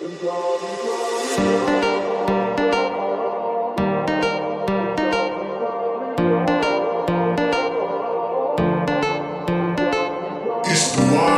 It's the one.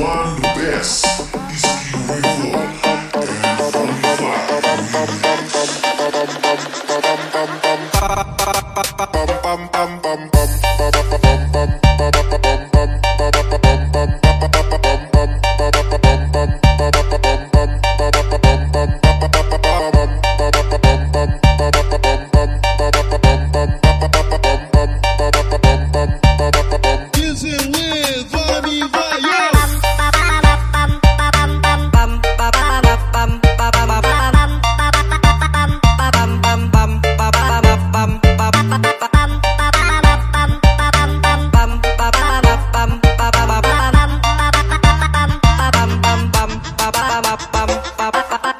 one the best is beautiful and funny fire. pa